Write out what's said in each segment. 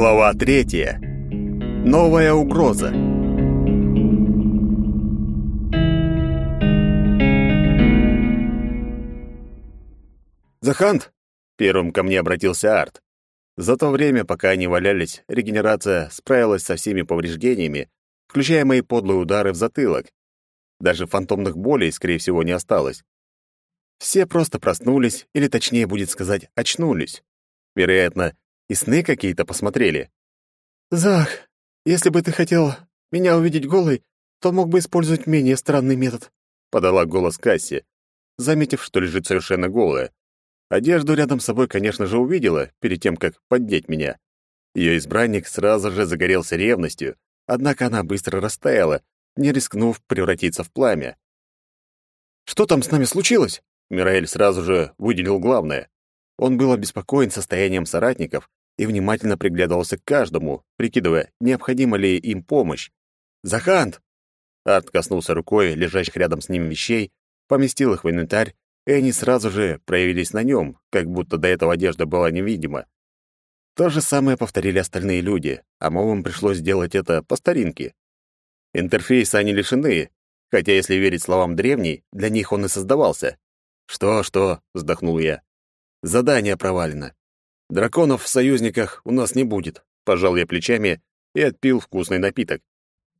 Глава третья. Новая угроза. «Захант!» — первым ко мне обратился Арт. За то время, пока они валялись, регенерация справилась со всеми повреждениями, включая мои подлые удары в затылок. Даже фантомных болей, скорее всего, не осталось. Все просто проснулись, или точнее будет сказать, очнулись. Вероятно, и сны какие-то посмотрели. «Зах, если бы ты хотел меня увидеть голой, то мог бы использовать менее странный метод», — подала голос Касси, заметив, что лежит совершенно голая. Одежду рядом с собой, конечно же, увидела, перед тем, как поддеть меня. Ее избранник сразу же загорелся ревностью, однако она быстро растаяла, не рискнув превратиться в пламя. «Что там с нами случилось?» Мираэль сразу же выделил главное. Он был обеспокоен состоянием соратников и внимательно приглядывался к каждому, прикидывая, необходима ли им помощь. «Захант!» Арт коснулся рукой лежащих рядом с ним вещей, поместил их в инвентарь, и они сразу же проявились на нем, как будто до этого одежда была невидима. То же самое повторили остальные люди, а мовам пришлось сделать это по старинке. Интерфейса они лишены, хотя, если верить словам древней, для них он и создавался. «Что, что?» — вздохнул я. «Задание провалено. Драконов в союзниках у нас не будет», — пожал я плечами и отпил вкусный напиток.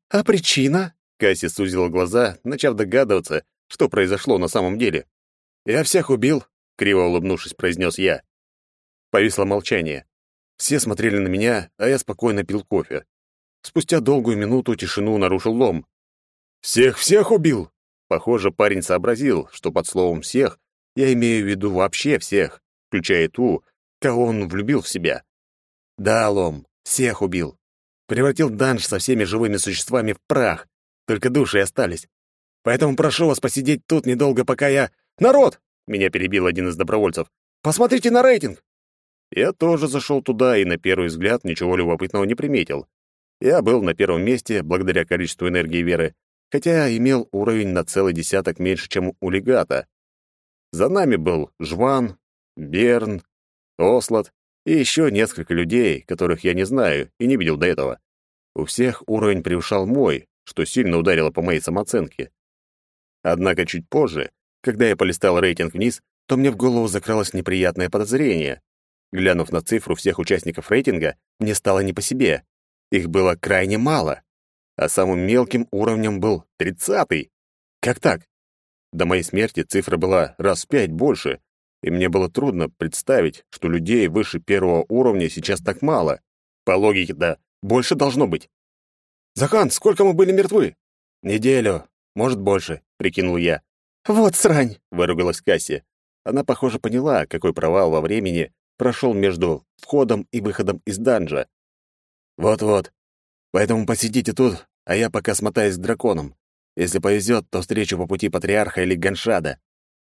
«А причина?» — Касси сузила глаза, начав догадываться, что произошло на самом деле. «Я всех убил», — криво улыбнувшись, произнес я. Повисло молчание. Все смотрели на меня, а я спокойно пил кофе. Спустя долгую минуту тишину нарушил лом. «Всех-всех убил!» Похоже, парень сообразил, что под словом «всех» я имею в виду вообще всех, включая ту, кого он влюбил в себя. Да, Лом, всех убил. Превратил данж со всеми живыми существами в прах, только души остались. Поэтому прошу вас посидеть тут недолго, пока я... Народ! Меня перебил один из добровольцев. Посмотрите на рейтинг! Я тоже зашел туда и на первый взгляд ничего любопытного не приметил. Я был на первом месте благодаря количеству энергии веры, хотя имел уровень на целый десяток меньше, чем у легата. За нами был Жван, Берн, Ослот и еще несколько людей, которых я не знаю и не видел до этого. У всех уровень превышал мой, что сильно ударило по моей самооценке. Однако чуть позже, когда я полистал рейтинг вниз, то мне в голову закралось неприятное подозрение. Глянув на цифру всех участников рейтинга, мне стало не по себе. Их было крайне мало а самым мелким уровнем был тридцатый. Как так? До моей смерти цифра была раз в пять больше, и мне было трудно представить, что людей выше первого уровня сейчас так мало. По логике, да, больше должно быть. «Захан, сколько мы были мертвы?» «Неделю, может, больше», — прикинул я. «Вот срань!» — выругалась Касси. Она, похоже, поняла, какой провал во времени прошел между входом и выходом из данжа. «Вот-вот. Поэтому посидите тут, а я пока смотаюсь к драконам. Если повезет, то встречу по пути патриарха или Ганшада.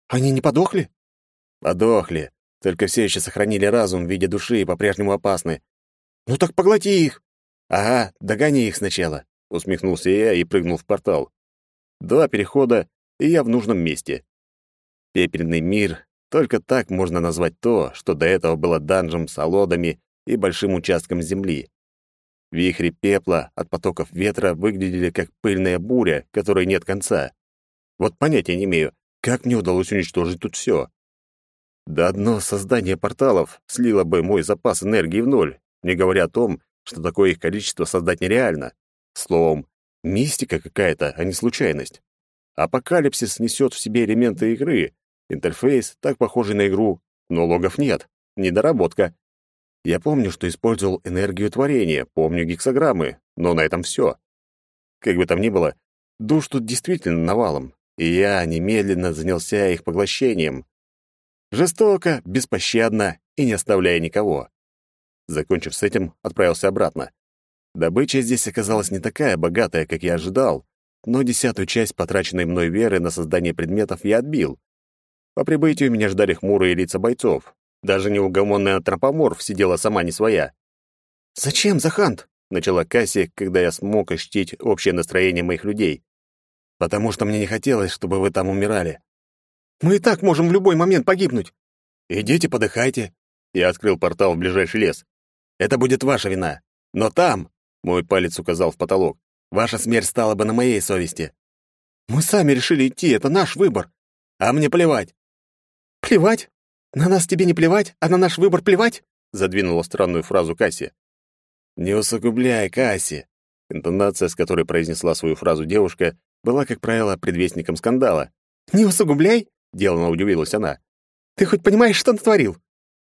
Они не подохли? Подохли. Только все еще сохранили разум в виде души и по-прежнему опасны. Ну так поглоти их. Ага, догони их сначала, усмехнулся я и прыгнул в портал. Два перехода, и я в нужном месте. Пепельный мир, только так можно назвать то, что до этого было данжем с олодами и большим участком земли. Вихри пепла от потоков ветра выглядели как пыльная буря, которой нет конца. Вот понятия не имею, как мне удалось уничтожить тут все. Да одно создание порталов слило бы мой запас энергии в ноль, не говоря о том, что такое их количество создать нереально. Словом, мистика какая-то, а не случайность. Апокалипсис несет в себе элементы игры, интерфейс так похожий на игру, но логов нет, недоработка. Я помню, что использовал энергию творения, помню гексограммы, но на этом все. Как бы там ни было, душ тут действительно навалом, и я немедленно занялся их поглощением. Жестоко, беспощадно и не оставляя никого. Закончив с этим, отправился обратно. Добыча здесь оказалась не такая богатая, как я ожидал, но десятую часть потраченной мной веры на создание предметов я отбил. По прибытию меня ждали хмурые лица бойцов, даже неугомонная антропоморф сидела сама не своя. «Зачем, Захант?» — начала Касси, когда я смог ощутить общее настроение моих людей. «Потому что мне не хотелось, чтобы вы там умирали». «Мы и так можем в любой момент погибнуть». «Идите, подыхайте». Я открыл портал в ближайший лес. Это будет ваша вина. Но там, мой палец указал в потолок, ваша смерть стала бы на моей совести. Мы сами решили идти, это наш выбор. А мне плевать. Плевать? На нас тебе не плевать, а на наш выбор плевать? Задвинула странную фразу Касси. Не усугубляй, Касси. Интонация, с которой произнесла свою фразу девушка, была, как правило, предвестником скандала. «Не усугубляй!» — делано удивилась она. «Ты хоть понимаешь, что натворил?»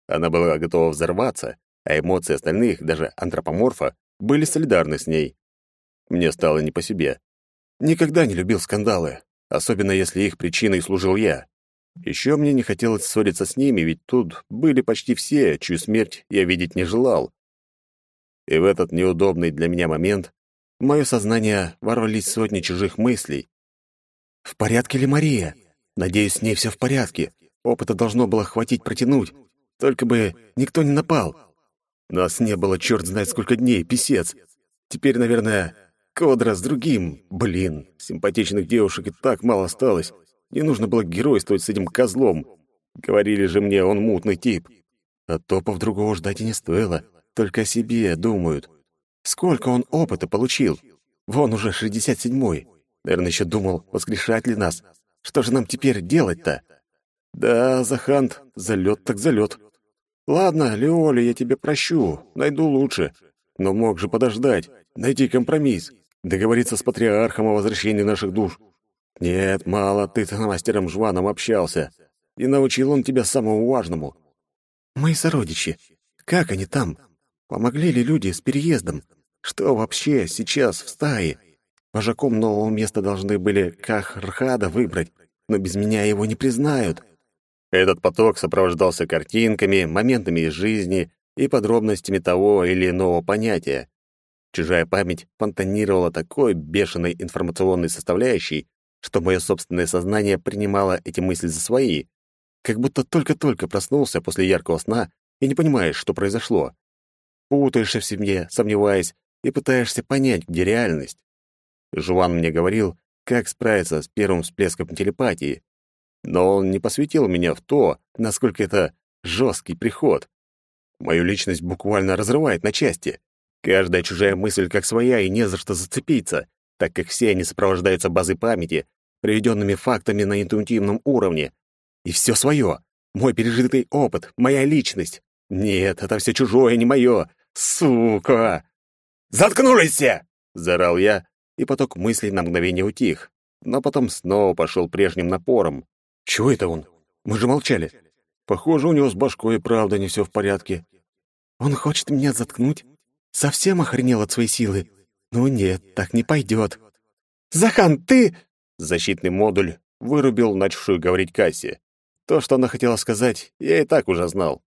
Она была готова взорваться, а эмоции остальных, даже антропоморфа, были солидарны с ней. Мне стало не по себе. Никогда не любил скандалы, особенно если их причиной служил я. Еще мне не хотелось ссориться с ними, ведь тут были почти все, чью смерть я видеть не желал. И в этот неудобный для меня момент в мое сознание ворвались сотни чужих мыслей. «В порядке ли Мария? Надеюсь, с ней все в порядке. Опыта должно было хватить протянуть. Только бы никто не напал. Нас не было черт знает сколько дней, писец. Теперь, наверное, Кодра с другим. Блин, симпатичных девушек и так мало осталось. Не нужно было геройствовать с этим козлом. Говорили же мне, он мутный тип. А топов другого ждать и не стоило. Только о себе думают. Сколько он опыта получил? Вон уже шестьдесят седьмой. Наверное, еще думал, воскрешать ли нас. Что же нам теперь делать-то? Да, Захант, залет так залет. Ладно, Леоли, я тебе прощу, найду лучше. Но мог же подождать, найти компромисс, договориться с патриархом о возвращении наших душ. Нет, мало ты с мастером Жваном общался. И научил он тебя самому важному. Мои сородичи, как они там? Помогли ли люди с переездом? Что вообще сейчас в стае? Вожаком нового места должны были Кахрхада выбрать, но без меня его не признают. Этот поток сопровождался картинками, моментами из жизни и подробностями того или иного понятия. Чужая память фонтанировала такой бешеной информационной составляющей, что мое собственное сознание принимало эти мысли за свои, как будто только-только проснулся после яркого сна и не понимаешь, что произошло. Путаешься в себе, сомневаясь, и пытаешься понять, где реальность. Жуан мне говорил, как справиться с первым всплеском телепатии, но он не посвятил меня в то, насколько это жесткий приход. Мою личность буквально разрывает на части. Каждая чужая мысль как своя, и не за что зацепиться, так как все они сопровождаются базой памяти, приведенными фактами на интуитивном уровне. И все свое. Мой пережитый опыт, моя личность. Нет, это все чужое, не мое. Сука! «Заткнулись все!» — заорал я, и поток мыслей на мгновение утих, но потом снова пошел прежним напором. Чего это он? Мы же молчали. Похоже, у него с башкой и правда не все в порядке. Он хочет меня заткнуть? Совсем охренел от своей силы? Ну нет, так не пойдет. Захан, ты... Защитный модуль вырубил начавшую говорить Касси. То, что она хотела сказать, я и так уже знал.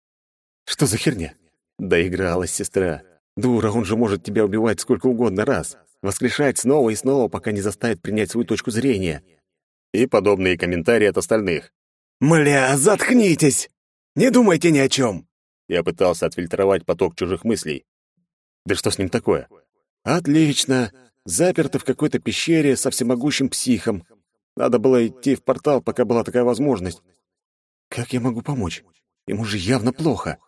Что за херня? Доигралась сестра. Дура, он же может тебя убивать сколько угодно раз. Воскрешать снова и снова, пока не заставит принять свою точку зрения и подобные комментарии от остальных. «Мля, заткнитесь! Не думайте ни о чем!» Я пытался отфильтровать поток чужих мыслей. Да что с ним такое? Отлично. Заперто в какой-то пещере со всемогущим психом. Надо было идти в портал, пока была такая возможность. Как я могу помочь? Ему же явно плохо.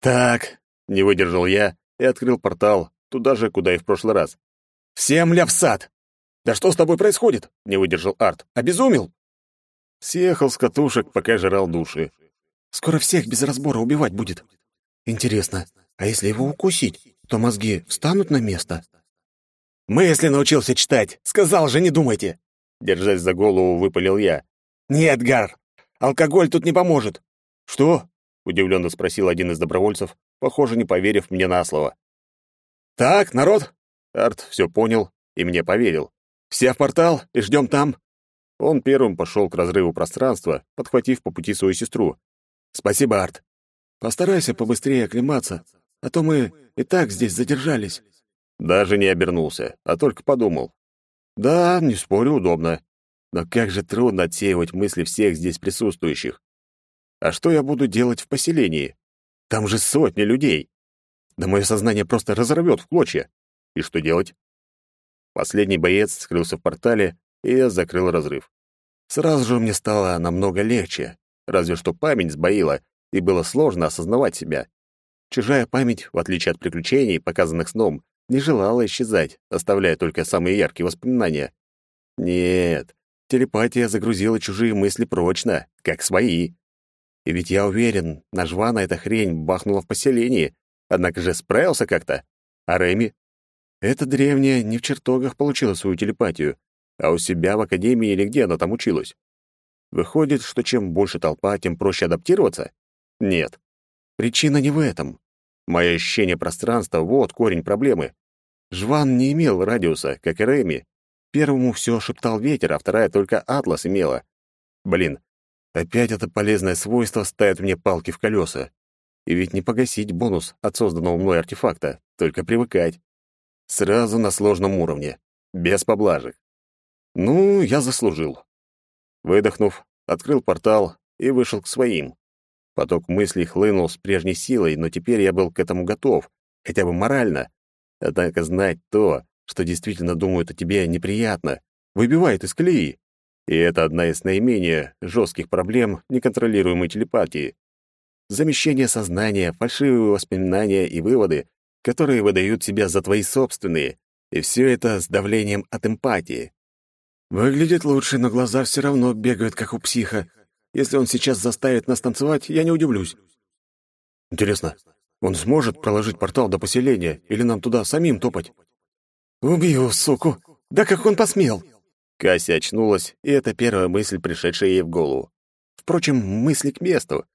Так, не выдержал я и открыл портал, туда же, куда и в прошлый раз. Всем ля в сад! «Да что с тобой происходит?» — не выдержал Арт. «Обезумел?» Съехал с катушек, пока жрал души. «Скоро всех без разбора убивать будет. Интересно, а если его укусить, то мозги встанут на место?» «Мысли научился читать. Сказал же, не думайте!» Держась за голову, выпалил я. «Нет, Гар, алкоголь тут не поможет». «Что?» — удивленно спросил один из добровольцев, похоже, не поверив мне на слово. «Так, народ?» Арт все понял и мне поверил. Все в портал и ждем там». Он первым пошел к разрыву пространства, подхватив по пути свою сестру. «Спасибо, Арт. Постарайся побыстрее оклематься, а то мы и так здесь задержались». Даже не обернулся, а только подумал. «Да, не спорю, удобно. Но как же трудно отсеивать мысли всех здесь присутствующих. А что я буду делать в поселении? Там же сотни людей. Да мое сознание просто разорвет в клочья. И что делать? Последний боец скрылся в портале, и я закрыл разрыв. Сразу же мне стало намного легче, разве что память сбоила, и было сложно осознавать себя. Чужая память, в отличие от приключений, показанных сном, не желала исчезать, оставляя только самые яркие воспоминания. Нет, телепатия загрузила чужие мысли прочно, как свои. И ведь я уверен, на Жвана эта хрень бахнула в поселении, однако же справился как-то. А Реми? Эта древняя не в чертогах получила свою телепатию, а у себя в академии или где она там училась. Выходит, что чем больше толпа, тем проще адаптироваться? Нет. Причина не в этом. Мое ощущение пространства — вот корень проблемы. Жван не имел радиуса, как и Реми. Первому все шептал ветер, а вторая только Атлас имела. Блин, опять это полезное свойство ставит мне палки в колеса. И ведь не погасить бонус от созданного мной артефакта, только привыкать. Сразу на сложном уровне, без поблажек. Ну, я заслужил. Выдохнув, открыл портал и вышел к своим. Поток мыслей хлынул с прежней силой, но теперь я был к этому готов, хотя бы морально. Однако знать то, что действительно думают о тебе, неприятно, выбивает из колеи. И это одна из наименее жестких проблем неконтролируемой телепатии. Замещение сознания, фальшивые воспоминания и выводы, которые выдают себя за твои собственные, и все это с давлением от эмпатии. Выглядит лучше, но глаза все равно бегают, как у психа, если он сейчас заставит нас танцевать, я не удивлюсь. Интересно, он сможет проложить портал до поселения или нам туда самим топать? Убью, суку! Да как он посмел? Кася очнулась, и это первая мысль, пришедшая ей в голову. Впрочем, мысли к месту.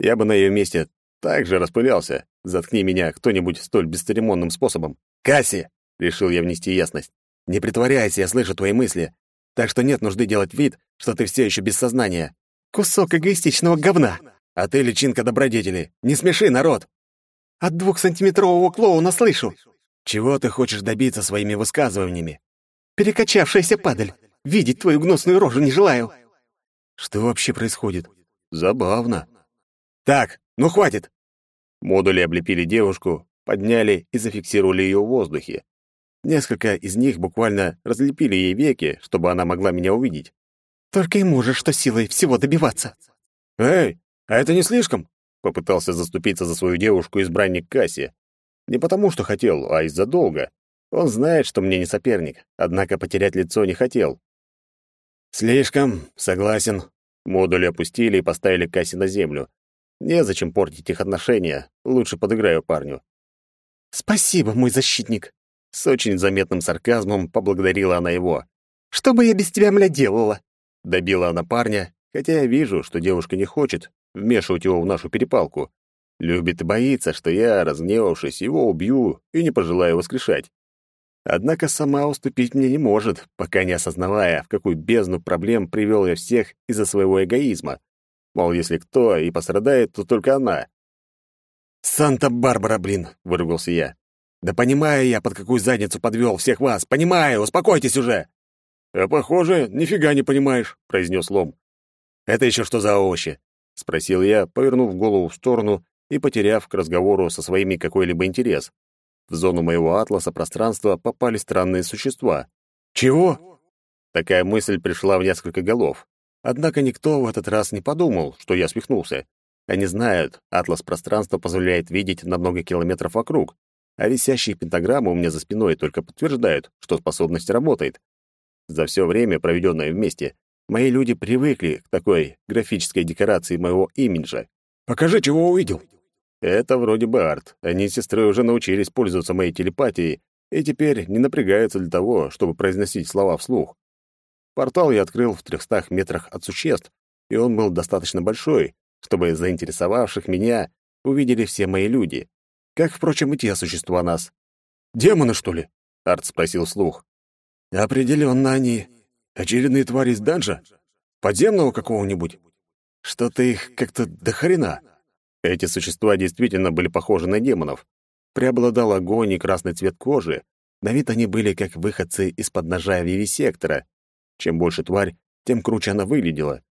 Я бы на ее месте так же распылялся. Заткни меня кто-нибудь столь бесцеремонным способом. «Касси!» — решил я внести ясность. «Не притворяйся, я слышу твои мысли. Так что нет нужды делать вид, что ты все еще без сознания. Кусок эгоистичного говна. А ты личинка добродетели. Не смеши, народ. От двухсантиметрового клоуна слышу. Чего ты хочешь добиться своими высказываниями? Перекачавшаяся падаль. Видеть твою гнусную рожу не желаю. Что вообще происходит? Забавно. Так, ну хватит. Модули облепили девушку, подняли и зафиксировали ее в воздухе. Несколько из них буквально разлепили ей веки, чтобы она могла меня увидеть. Только и можешь что силой всего добиваться. Эй, а это не слишком? Попытался заступиться за свою девушку избранник Касси. Не потому, что хотел, а из-за долга. Он знает, что мне не соперник, однако потерять лицо не хотел. Слишком, согласен. Модули опустили и поставили Касси на землю. Незачем портить их отношения, лучше подыграю парню. Спасибо, мой защитник. С очень заметным сарказмом поблагодарила она его. Что бы я без тебя, мля, делала? Добила она парня, хотя я вижу, что девушка не хочет вмешивать его в нашу перепалку. Любит и боится, что я, разгневавшись, его убью и не пожелаю воскрешать. Однако сама уступить мне не может, пока не осознавая, в какую бездну проблем привел я всех из-за своего эгоизма. Мол, если кто и пострадает, то только она. «Санта-Барбара, блин!» — выругался я. «Да понимаю я, под какую задницу подвел всех вас! Понимаю! Успокойтесь уже!» «А похоже, нифига не понимаешь», — произнес Лом. «Это еще что за овощи?» — спросил я, повернув голову в сторону и потеряв к разговору со своими какой-либо интерес. В зону моего атласа пространства попали странные существа. «Чего?» Такая мысль пришла в несколько голов. Однако никто в этот раз не подумал, что я свихнулся. Они знают, атлас пространства позволяет видеть на много километров вокруг, а висящие пентаграммы у меня за спиной только подтверждают, что способность работает. За все время, проведенное вместе, мои люди привыкли к такой графической декорации моего имиджа. «Покажи, чего увидел!» Это вроде бы арт. Они с сестрой уже научились пользоваться моей телепатией и теперь не напрягаются для того, чтобы произносить слова вслух. Портал я открыл в трехстах метрах от существ, и он был достаточно большой, чтобы заинтересовавших меня увидели все мои люди. Как, впрочем, и те существа нас. «Демоны, что ли?» — Арт спросил вслух. Определенно они. Очередные твари из данжа? Подземного какого-нибудь? Что-то их как-то до. Эти существа действительно были похожи на демонов. Преобладал огонь и красный цвет кожи. На вид они были как выходцы из-под ножа вивисектора. Чем больше тварь, тем круче она выглядела.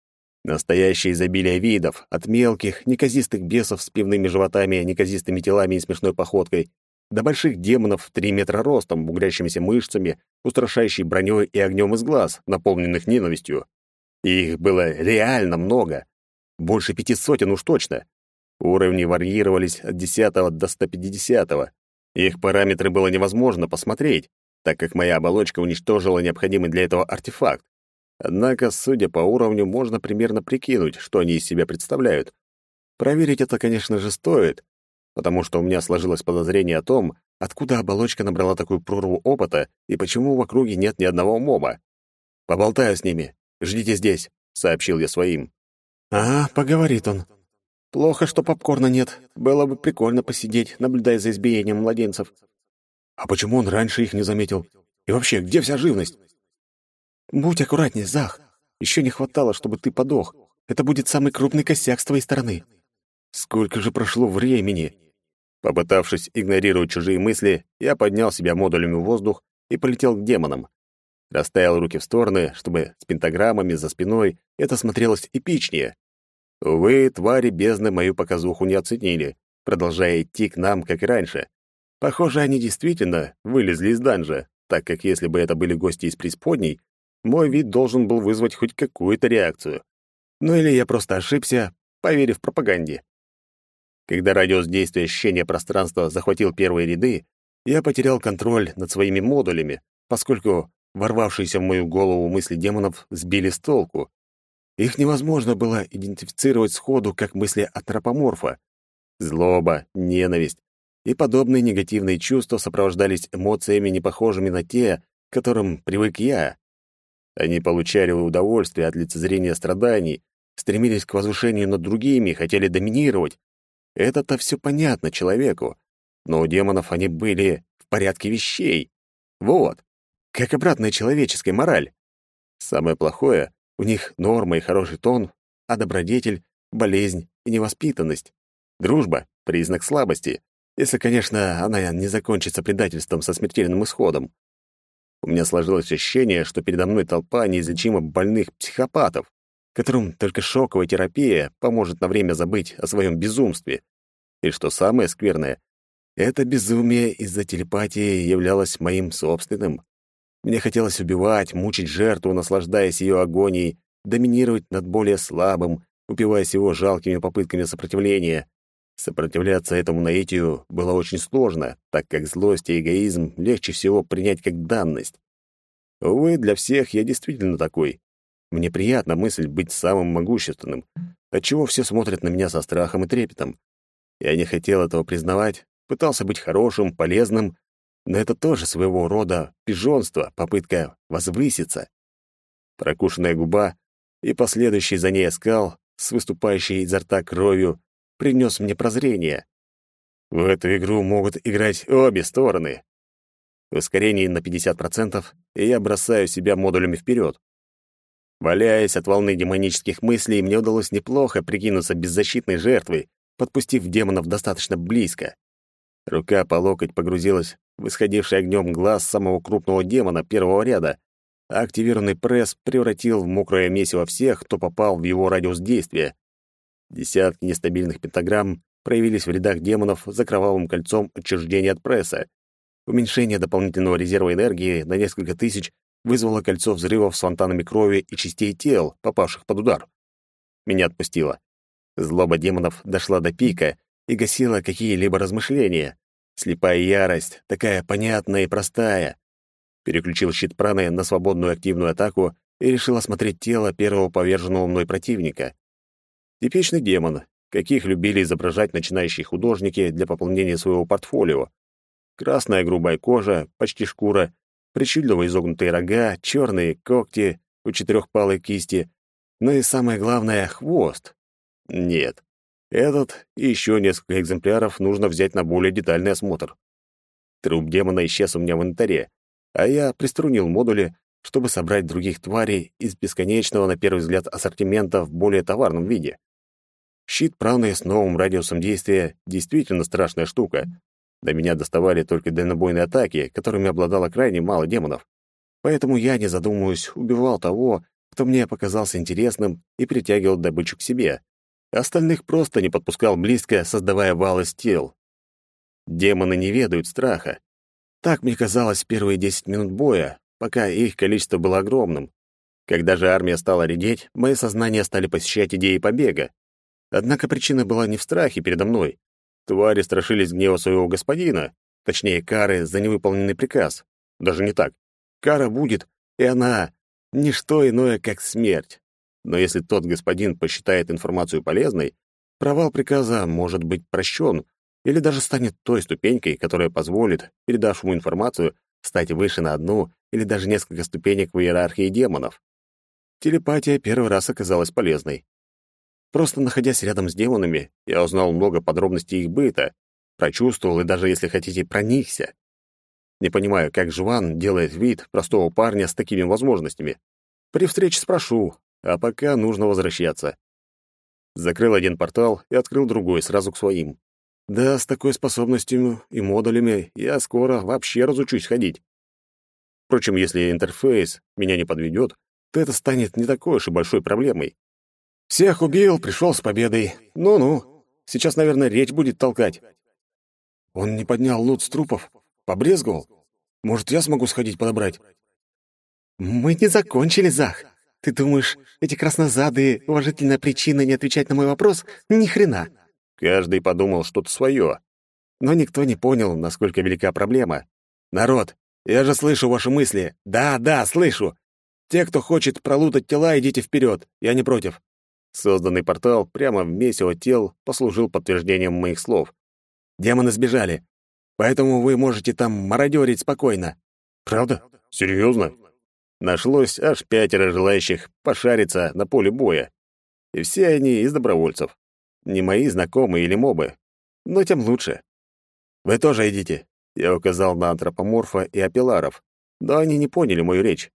Настоящее изобилие видов, от мелких, неказистых бесов с пивными животами, неказистыми телами и смешной походкой, до больших демонов в три метра ростом, бугрящимися мышцами, устрашающей броней и огнем из глаз, наполненных ненавистью. И их было реально много. Больше пяти сотен уж точно. Уровни варьировались от 10 до 150. Их параметры было невозможно посмотреть, так как моя оболочка уничтожила необходимый для этого артефакт. Однако, судя по уровню, можно примерно прикинуть, что они из себя представляют. Проверить это, конечно же, стоит, потому что у меня сложилось подозрение о том, откуда оболочка набрала такую прорву опыта и почему в округе нет ни одного моба. «Поболтаю с ними. Ждите здесь», — сообщил я своим. «Ага, поговорит он. Плохо, что попкорна нет. Было бы прикольно посидеть, наблюдая за избиением младенцев». «А почему он раньше их не заметил? И вообще, где вся живность?» «Будь аккуратнее, Зах. Еще не хватало, чтобы ты подох. Это будет самый крупный косяк с твоей стороны». «Сколько же прошло времени?» Попытавшись игнорировать чужие мысли, я поднял себя модулями в воздух и полетел к демонам. Расставил руки в стороны, чтобы с пентаграммами за спиной это смотрелось эпичнее. Увы, твари бездны мою показуху не оценили, продолжая идти к нам, как и раньше. Похоже, они действительно вылезли из данжа, так как если бы это были гости из преисподней, мой вид должен был вызвать хоть какую-то реакцию. Ну или я просто ошибся, поверив пропаганде. Когда радиус действия ощущения пространства захватил первые ряды, я потерял контроль над своими модулями, поскольку ворвавшиеся в мою голову мысли демонов сбили с толку. Их невозможно было идентифицировать сходу как мысли антропоморфа. Злоба, ненависть и подобные негативные чувства сопровождались эмоциями, не похожими на те, к которым привык я. Они получали удовольствие от лицезрения страданий, стремились к возвышению над другими, хотели доминировать, это-то все понятно человеку, но у демонов они были в порядке вещей. Вот, как обратная человеческая мораль. Самое плохое — у них норма и хороший тон, а добродетель — болезнь и невоспитанность. Дружба — признак слабости, если, конечно, она не закончится предательством со смертельным исходом. У меня сложилось ощущение, что передо мной толпа неизлечимо больных психопатов которым только шоковая терапия поможет на время забыть о своем безумстве. И что самое скверное, это безумие из-за телепатии являлось моим собственным. Мне хотелось убивать, мучить жертву, наслаждаясь ее агонией, доминировать над более слабым, упиваясь его жалкими попытками сопротивления. Сопротивляться этому наитию было очень сложно, так как злость и эгоизм легче всего принять как данность. Увы, для всех я действительно такой. Мне приятна мысль быть самым могущественным, отчего все смотрят на меня со страхом и трепетом. Я не хотел этого признавать, пытался быть хорошим, полезным, но это тоже своего рода пижонство, попытка возвыситься. Прокушенная губа и последующий за ней оскал с выступающей изо рта кровью принес мне прозрение. В эту игру могут играть обе стороны. Ускорение на 50%, и я бросаю себя модулями вперед. Валяясь от волны демонических мыслей, мне удалось неплохо прикинуться беззащитной жертвой, подпустив демонов достаточно близко. Рука по локоть погрузилась в исходивший огнем глаз самого крупного демона первого ряда, а активированный пресс превратил в мокрое месиво всех, кто попал в его радиус действия. Десятки нестабильных пентаграмм проявились в рядах демонов за кровавым кольцом отчуждения от пресса. Уменьшение дополнительного резерва энергии на несколько тысяч вызвало кольцо взрывов с фонтанами крови и частей тел, попавших под удар. Меня отпустило. Злоба демонов дошла до пика и гасила какие-либо размышления. Слепая ярость, такая понятная и простая. Переключил щит праны на свободную активную атаку и решил осмотреть тело первого поверженного мной противника. Типичный демон, каких любили изображать начинающие художники для пополнения своего портфолио. Красная грубая кожа, почти шкура, причудливо изогнутые рога, черные когти у четырехпалой кисти, ну и самое главное — хвост. Нет, этот и еще несколько экземпляров нужно взять на более детальный осмотр. Труп демона исчез у меня в инвентаре, а я приструнил модули, чтобы собрать других тварей из бесконечного, на первый взгляд, ассортимента в более товарном виде. Щит праны с новым радиусом действия действительно страшная штука, до меня доставали только дальнобойные атаки, которыми обладало крайне мало демонов. Поэтому я, не задумываясь, убивал того, кто мне показался интересным и притягивал добычу к себе. Остальных просто не подпускал близко, создавая вал из тел. Демоны не ведают страха. Так мне казалось первые десять минут боя, пока их количество было огромным. Когда же армия стала редеть, мои сознания стали посещать идеи побега. Однако причина была не в страхе передо мной. Твари страшились гнева своего господина, точнее, кары за невыполненный приказ. Даже не так. Кара будет, и она — ничто иное, как смерть. Но если тот господин посчитает информацию полезной, провал приказа может быть прощен или даже станет той ступенькой, которая позволит, передавшему информацию, стать выше на одну или даже несколько ступенек в иерархии демонов. Телепатия первый раз оказалась полезной. Просто находясь рядом с демонами, я узнал много подробностей их быта, прочувствовал и даже, если хотите, проникся. Не понимаю, как Жван делает вид простого парня с такими возможностями. При встрече спрошу, а пока нужно возвращаться. Закрыл один портал и открыл другой сразу к своим. Да, с такой способностью и модулями я скоро вообще разучусь ходить. Впрочем, если интерфейс меня не подведет, то это станет не такой уж и большой проблемой. Всех убил, пришел с победой. Ну-ну, сейчас, наверное, речь будет толкать. Он не поднял лут с трупов, побрезговал. Может, я смогу сходить подобрать? Мы не закончили, Зах. Ты думаешь, эти краснозадые уважительная причина не отвечать на мой вопрос? Ни хрена. Каждый подумал что-то свое. Но никто не понял, насколько велика проблема. «Народ, я же слышу ваши мысли. Да, да, слышу. Те, кто хочет пролутать тела, идите вперед. Я не против». Созданный портал прямо в месиво тел послужил подтверждением моих слов. «Демоны сбежали, поэтому вы можете там мародерить спокойно». «Правда? Серьезно?» Нашлось аж пятеро желающих пошариться на поле боя. И все они из добровольцев. Не мои знакомые или мобы. Но тем лучше. «Вы тоже идите», — я указал на антропоморфа и апелларов. Но они не поняли мою речь.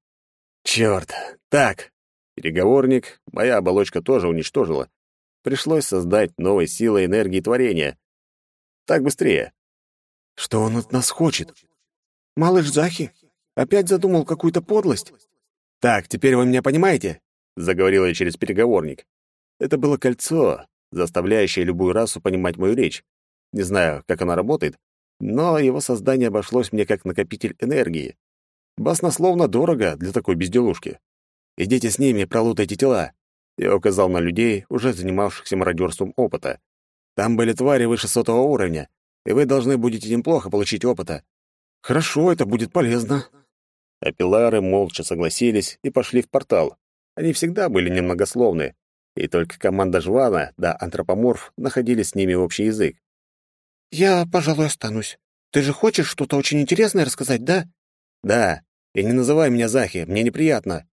«Чёрт! Так!» Переговорник моя оболочка тоже уничтожила. Пришлось создать новой силой энергии творения. Так быстрее. «Что он от нас хочет?» «Малыш Захи опять задумал какую-то подлость?» «Так, теперь вы меня понимаете?» — заговорила я через переговорник. Это было кольцо, заставляющее любую расу понимать мою речь. Не знаю, как оно работает, но его создание обошлось мне как накопитель энергии. Баснословно дорого для такой безделушки. «Идите с ними, пролутайте тела», — я указал на людей, уже занимавшихся мародерством опыта. «Там были твари выше сотого уровня, и вы должны будете неплохо получить опыта». «Хорошо, это будет полезно». Апеллары молча согласились и пошли в портал. Они всегда были немногословны, и только команда Жвана да антропоморф находили с ними общий язык. «Я, пожалуй, останусь. Ты же хочешь что-то очень интересное рассказать, да?» «Да. И не называй меня Захи, мне неприятно».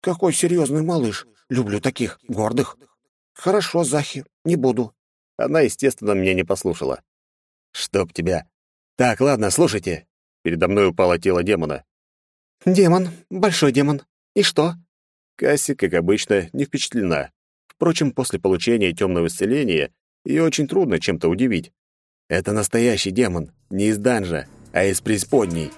«Какой серьезный малыш. Люблю таких, гордых». «Хорошо, Захи, не буду». Она, естественно, меня не послушала. «Чтоб тебя...» «Так, ладно, слушайте». Передо мной упало тело демона. «Демон, большой демон. И что?» Касси, как обычно, не впечатлена. Впрочем, после получения темного исцеления ее очень трудно чем-то удивить. Это настоящий демон, не из данжа, а из преисподней.